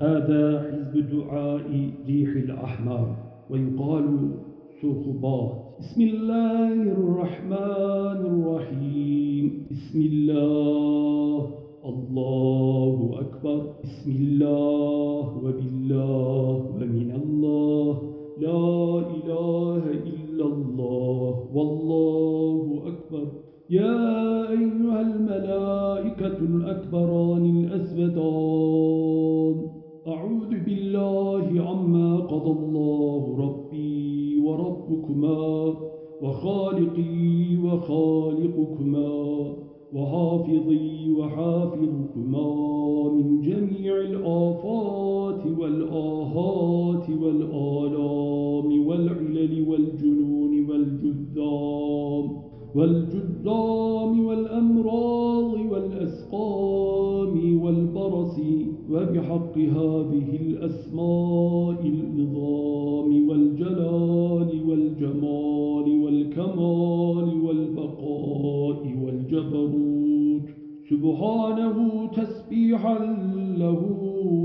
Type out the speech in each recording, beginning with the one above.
هذا حزب دعاء ريح الأحمر ويقال سرخبات بسم الله الرحمن الرحيم. بسم الله الله أكبر. بسم الله وبالله ومن الله. لا إله إلا الله والله أكبر. يا أيها الملائكة الأكبران الأسودان. عما قضى الله ربي وربكما وخالقي وخالقكما وحافظي وحافظكما من جميع الآفات والآهات والآلام والعلل والجنون والجذام والجذام والأمراض والأسقام والبرص وبحق هذه الأسماء النظام سبحانه تسبيحا له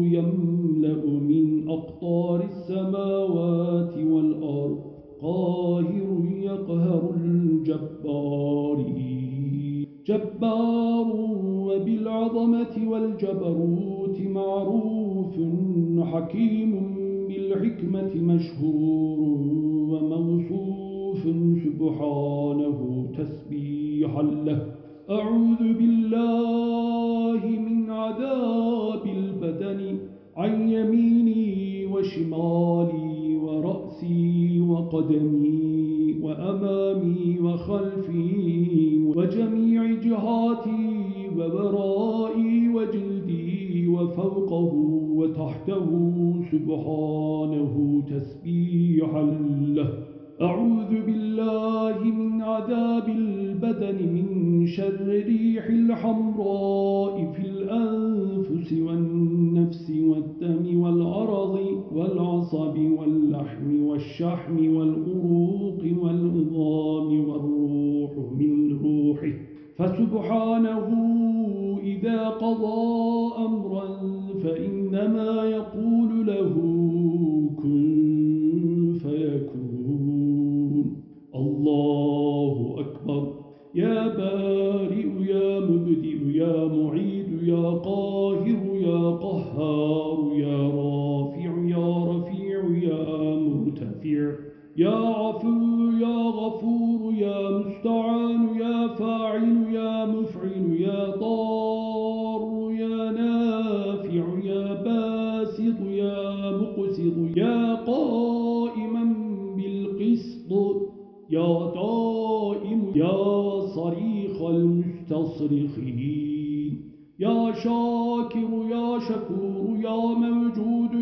يملأ من أقطار السماوات والأرض قاهر يقهر الجبار. جبار وبالعظمة والجبروت معروف حكيم بالحكمة مشهور وموصوف سبحانه تسبيحا له. أعوذ بالله من عذاب البدن عن يميني وشمالي ورأسي وقدمي وأمامي وخلفي وجميع جهاتي وورائي وجلدي وفوقه وتحته سبحانه تسبيحا. شر ريح الحمراء في الأنفس والنفس والدم والعرض والعصب واللحم والشحم والأروق والعظام والروح من روحه. فسبحانه إذا قضى أمرا فإنما يقول يا قاهر شكور يا موجود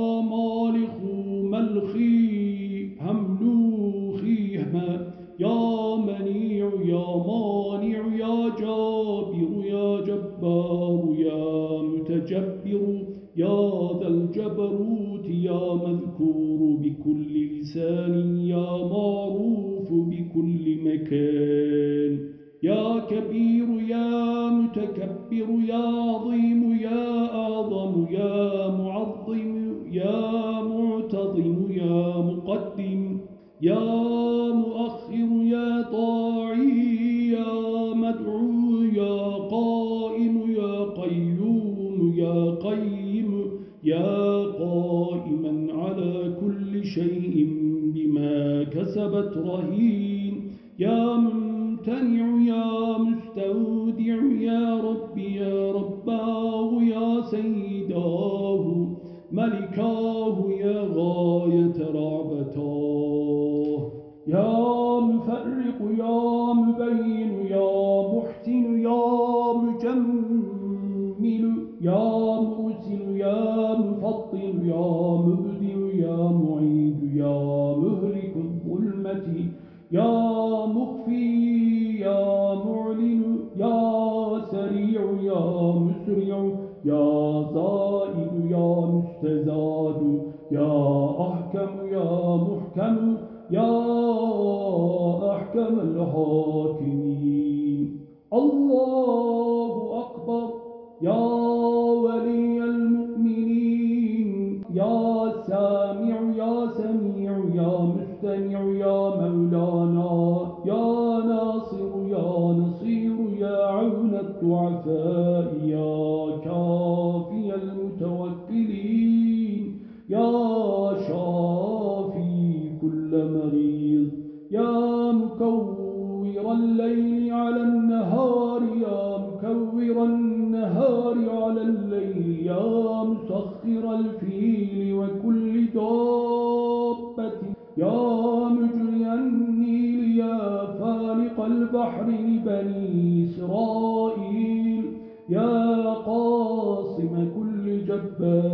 ربي يا مقدم يا مفرق يا مبين يا محسن يا مكور النهار على الليل يا مسخر الفيل وكل دابة. يا مجري النيل يا فالق البحر لبني إسرائيل. يا قاصم كل جبار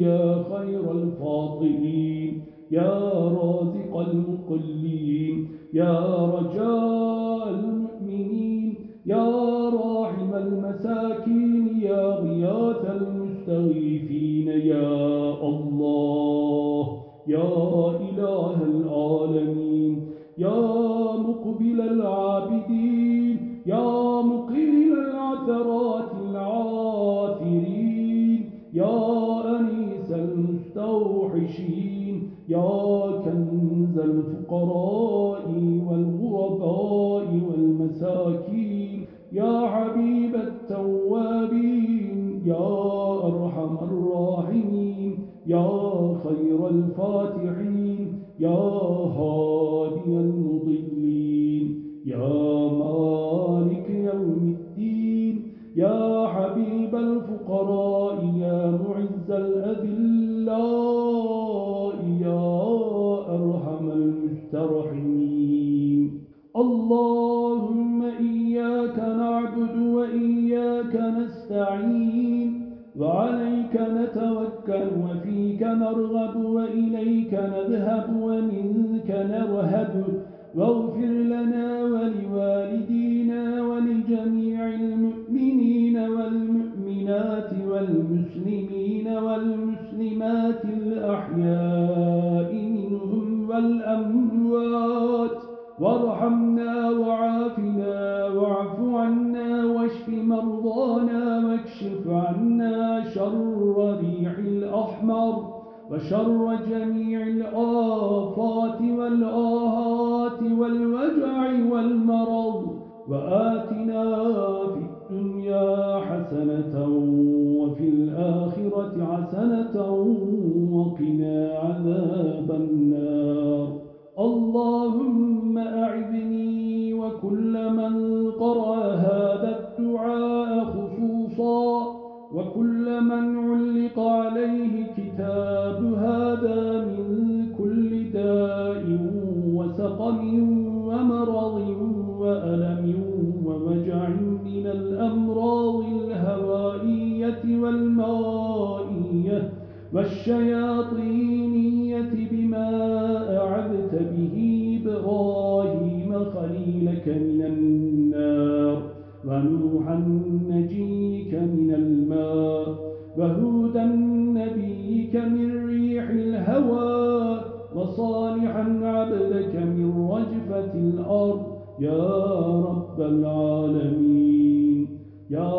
يا خير الفاضلين يا رازق المقلين يا رجاء يا كنز الفقراء والغرباء والمساكين المسترحمين اللهم إياك نعبد وإياك نستعين. وعليك نتوكل وفيك نرغب وإليك نذهب ومنك نرهب. واغفر لنا ولوالدينا وشر جميع الآفات والآهات والوجع والمرض وآتنا في الدنيا حسنة وفي الآخرة حسنة وقنا عذاب النار. اللهم أعذني وكل من قرأ هذا الدعاء وهودا نبيك من ريح الهوى وصالحا عبدك من رجفة الأرض. يا رب العالمين يا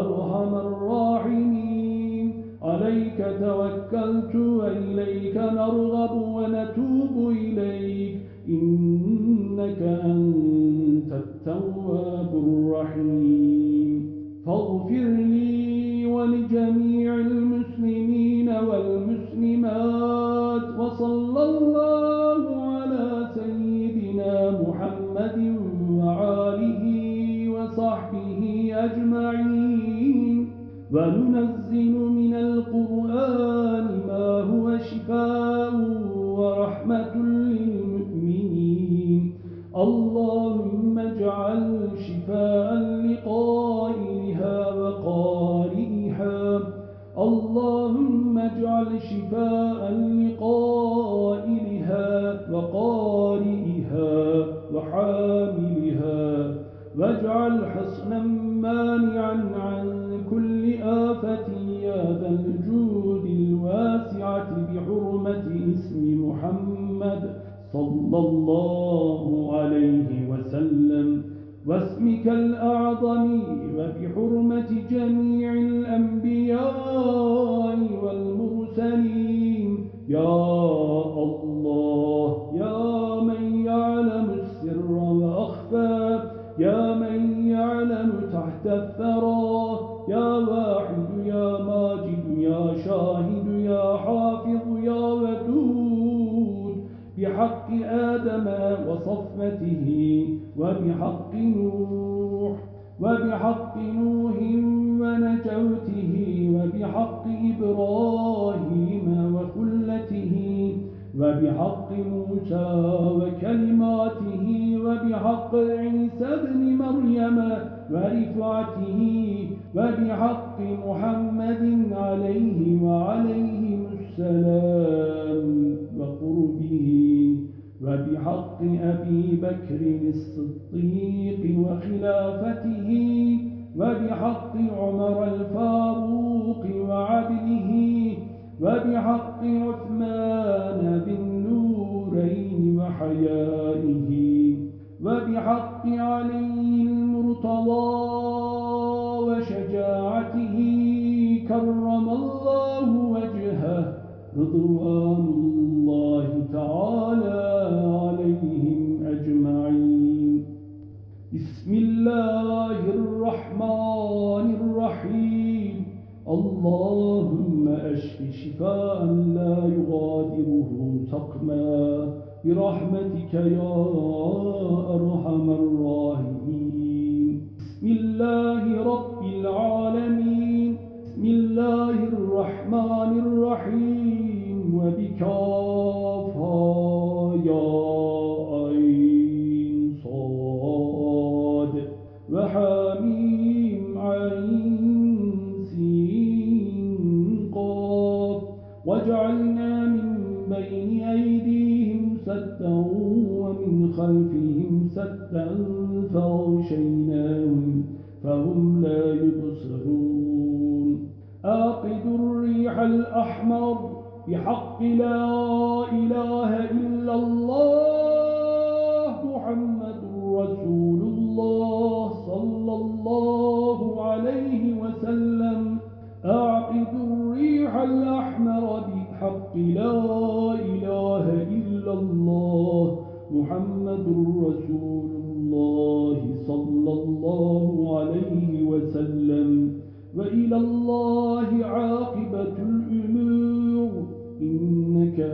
أرحم الراحمين عليك توكلت وإليك نرغب ونتوب إليك. إنك أنت التواب الرحيم. فاغفر وبحق نوح وبحق نوح ونجوته وبحق إبراهيم وخلته وبحق موسى وكلماته وبحق عيسى بن مريم ورفعته وبحق محمد عليه وعليهم السلام وقربه. وبحق أبي بكر الصديق وخلافته وبحق عمر الفاروق وعدله وبحق عثمان بالنورين وحيائه وبحق علي المرتضى وشجاعته كرم الله وجهه رضوان الله شفاء لا يغادره سقما برحمتك يا أرحم الراحمين. الأحمر بحق لا إله إلا الله محمد رسول الله صلى الله عليه وسلم. أعقد الريح الأحمر بحق لا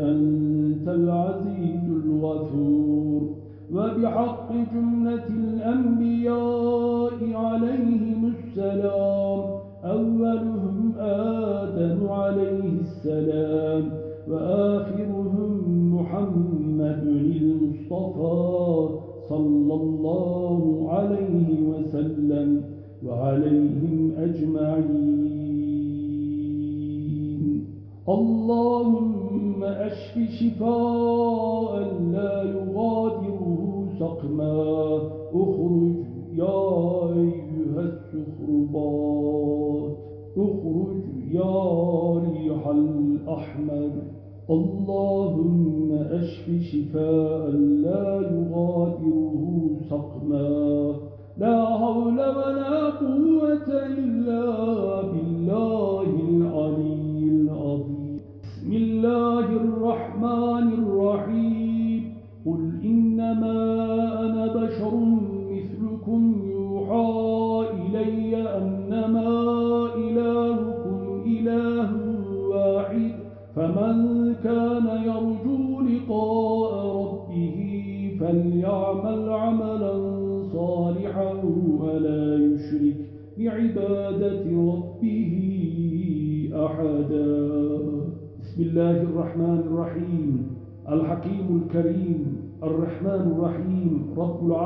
أنت العزيز الغفور. وبحق جملة الأنبياء عليهم السلام. أولهم آدم عليه السلام. وآخرهم محمد المصطفى صلى الله عليه وسلم. وعليهم أجمعين. اللهم أشف شفاء لا يغادره سقما. أخرج يا أيها السخربات اخرج يا ريح الأحمر. اللهم أشف شفاء لا يغادره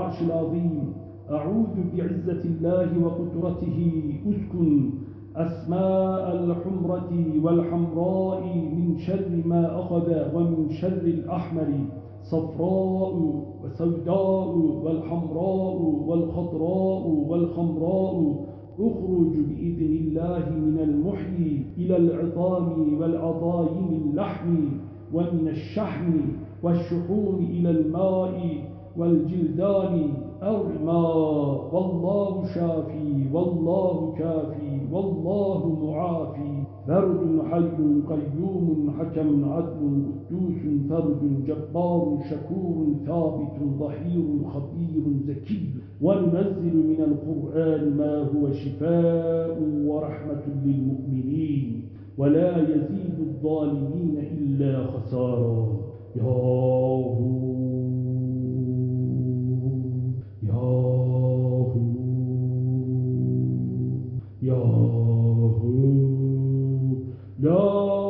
العرش العظيم. أعوذ بعزة الله وقدرته. أسكن أسماء الحمرة والحمراء من شر ما أخذ ومن شر الأحمر. صفراء وسوداء والحمراء والخضراء والخمراء. أخرج بإذن الله من المحيي إلى العظام والعضايم اللحم ومن الشحم والشحوم إلى الماء. والجلدان أرماء والله شافي والله كافي والله معافي. فرد حي قيوم حكم عدل قدوس فرد جبار شكور ثابت ظهير خبير زكي وننزل من القرآن ما هو شفاء ورحمة للمؤمنين. ولا يزيد الظالمين إلا خسارا. يا لا